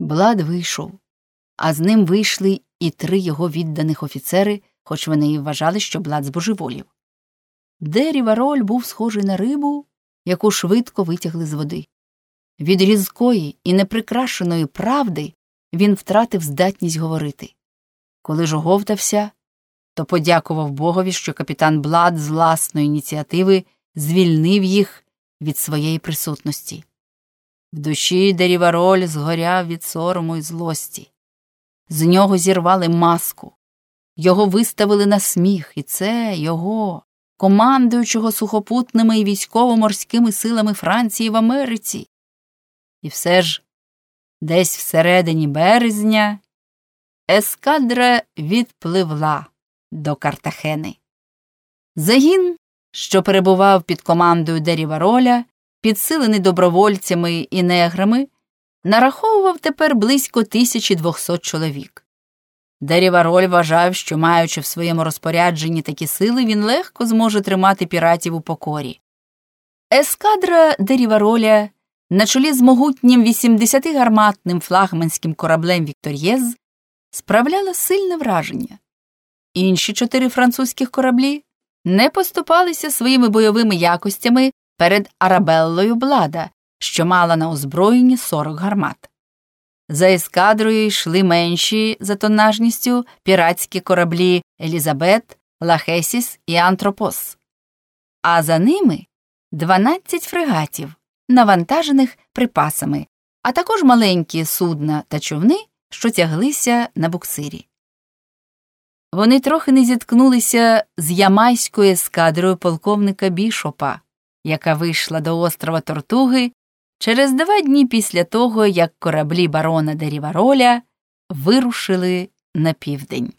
Блад вийшов, а з ним вийшли і три його відданих офіцери, хоч вони і вважали, що Блад збожеволів. Дері Вароль був схожий на рибу, яку швидко витягли з води. Від різкої і неприкрашеної правди він втратив здатність говорити. Коли ж оговтався, то подякував Богові, що капітан Блад з власної ініціативи звільнив їх від своєї присутності. В душі Дерівароль згоряв від сорому і злості. З нього зірвали маску, його виставили на сміх, і це його, командуючого сухопутними і військово-морськими силами Франції в Америці. І все ж десь всередині березня ескадра відпливла до Картахени. Загін, що перебував під командою Дерівароля, підсилений добровольцями і неграми, нараховував тепер близько 1200 чоловік. Дерівароль вважав, що, маючи в своєму розпорядженні такі сили, він легко зможе тримати піратів у покорі. Ескадра Дерівароля на чолі з могутнім 80-гарматним флагманським кораблем Віктор'єз справляла сильне враження. Інші чотири французьких кораблі не поступалися своїми бойовими якостями перед Арабеллою Блада, що мала на озброєнні 40 гармат. За ескадрою йшли менші за тоннажністю піратські кораблі Елізабет, Лахесіс і Антропос, а за ними 12 фрегатів, навантажених припасами, а також маленькі судна та човни, що тяглися на буксирі. Вони трохи не зіткнулися з ямайською ескадрою полковника Бішопа, яка вийшла до острова Тортуги через два дні після того, як кораблі барона Дерівароля вирушили на південь.